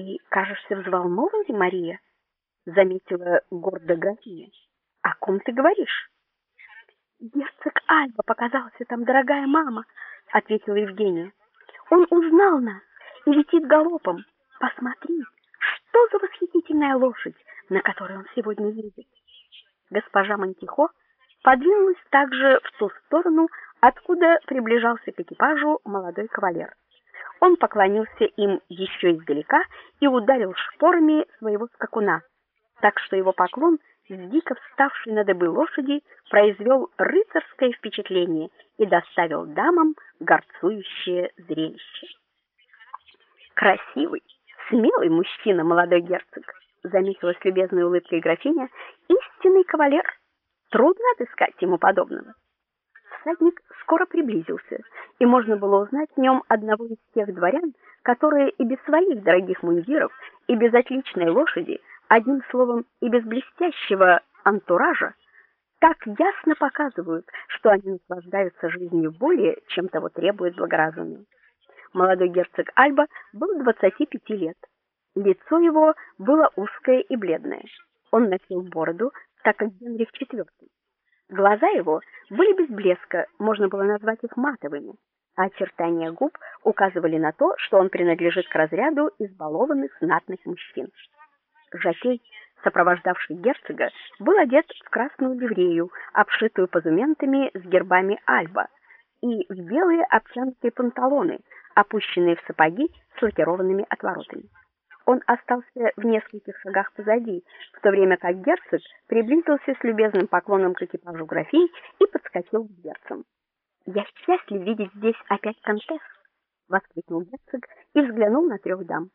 Ты кажешься взволнованной, Мария, заметила гордо графиня. О ком ты говоришь? Герцог Альба показался там, дорогая мама, ответила Евгения. Он узнал нас и летит галопом. Посмотри, что за восхитительная лошадь, на которой он сегодня едет. Госпожа Монтихо подвинулась также в ту сторону, откуда приближался к экипажу молодой кавалер. Он поклонился им еще издалека и ударил шпорами своего скакуна, так что его поклон с дико вставшей на дыбы лошади произвел рыцарское впечатление и доставил дамам горцующее зрелище. Красивый, смелый мужчина, молодой герцог, заметила с любезной улыбкой графиня, истинный кавалер. Трудно отыскать ему подобного. Всадник скоро приблизился, и можно было узнать в нем одного из тех дворян, которые и без своих дорогих мундиров, и без отличной лошади, одним словом, и без блестящего антуража, так ясно показывают, что они наслаждаются жизнью более, чем того требует благоразумие. Молодой герцог Альба был 25 лет. Лицо его было узкое и бледное. Он носил бороду, так как Генрих IV. Глаза его были без блеска, можно было назвать их матовыми, а очертания губ указывали на то, что он принадлежит к разряду избалованных знатных мужчин. Жакей, сопровождавший герцога, был одет в красную ливрею, обшитую позументами с гербами Альба, и в белые обтянутые панталоны, опущенные в сапоги с лакированными отворотами. Он остался в нескольких шагах позади, в то время как герцог приблизился с любезным поклоном к экипажу графинь и подскочил к дверцам. "Я счастлив видеть здесь опять контесс", воскликнул герцог и взглянул на трех дам.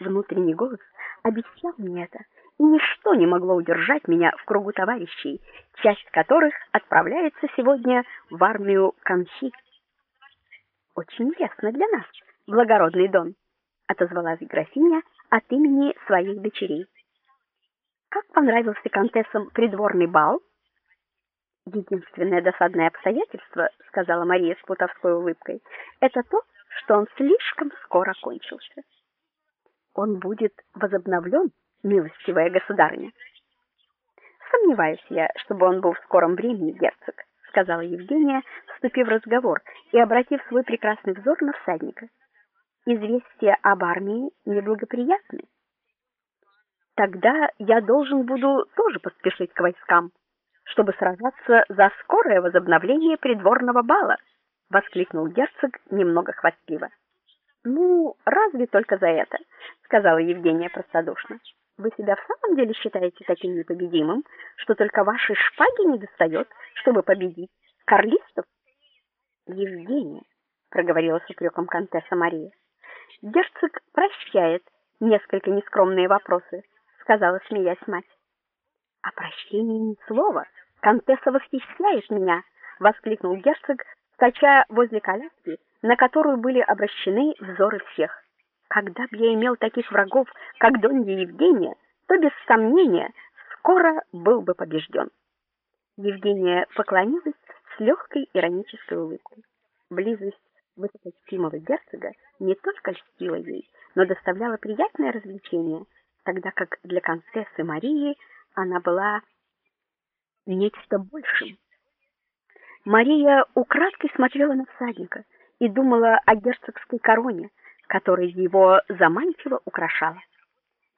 Внутренний голос обещал мне это, и ничто не могло удержать меня в кругу товарищей, часть которых отправляется сегодня в армию Канхи. Очень лестно для нас, благородный Дон, отозвалась графиня от имени своих дочерей. Как понравился контессам придворный бал? Единственное досадное обстоятельство, сказала Мария с плутовской улыбкой, это то, что он слишком скоро кончился. Он будет возобновлен, милостивая государыня. Сомневаюсь я, чтобы он был в скором времени, герцог, сказала Евгения, вступив в разговор и обратив свой прекрасный взор на всадника. Известия об армии неблагоприятны. Тогда я должен буду тоже поспешить к войскам, чтобы сражаться за скорое возобновление придворного бала, воскликнул герцог немного хвастливо. Ну, разве только за это, сказала Евгения простодушно. Вы себя в самом деле считаете таким непобедимым, что только вашей шпаги не достает, чтобы победить карлистов? Евгения, проговорила с упреком контесса Мария. Герцог прощает несколько нескромные вопросы, сказала смеясь мать. О прощении ни слова. Контесса восхищает меня, воскликнул герцог, скача возле коляски, на которую были обращены взоры всех. Когда б я имел таких врагов, как Донья Евгения, то без сомнения скоро был бы побежден. Евгения поклонилась с легкой иронической улыбкой. Близость высокочтимого герцога не только льстила ей, но доставляла приятное развлечение, тогда как для контессы Марии она была нечто большим. Мария украдкой смотрела на всадника и думала о герцогской короне, которая его заманчиво украшала.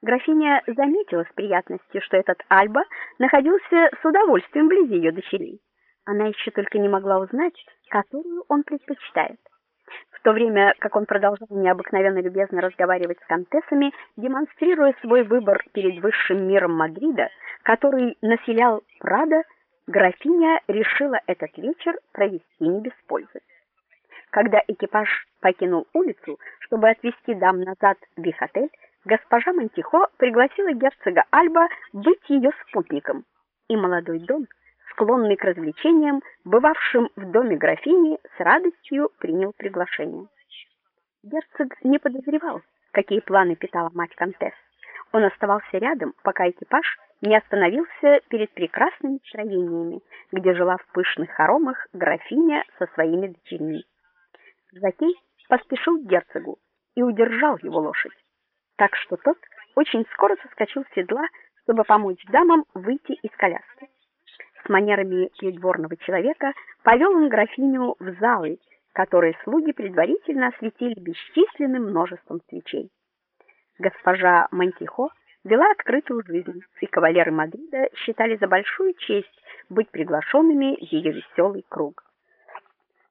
Графиня заметила с приятностью, что этот Альба находился с удовольствием вблизи ее дочерей. Она еще только не могла узнать, которую он предпочитает то время как он продолжал необыкновенно любезно разговаривать с контессами, демонстрируя свой выбор перед высшим миром Мадрида, который населял Прадо, графиня решила этот вечер провести не без пользы. Когда экипаж покинул улицу, чтобы отвезти дам назад в их отель, госпожа Монтихо пригласила герцога Альба быть ее спутником, и молодой Дон склонный к развлечениям, бывавшим в доме графини, с радостью принял приглашение. Герцог не подозревал, какие планы питала мать контесс. Он оставался рядом, пока экипаж не остановился перед прекрасными строениями, где жила в пышных хоромах графиня со своими дочерьми. Закей поспешил к герцогу и удержал его лошадь. так что тот очень скоро соскочил с седла, чтобы помочь дамам выйти из коляски. С манерами придворного человека повел он графиню в залы, которые слуги предварительно осветили бесчисленным множеством свечей. Госпожа Монтихо вела открытую жизнь, и кавалеры Мадрида считали за большую честь быть приглашенными в ее веселый круг.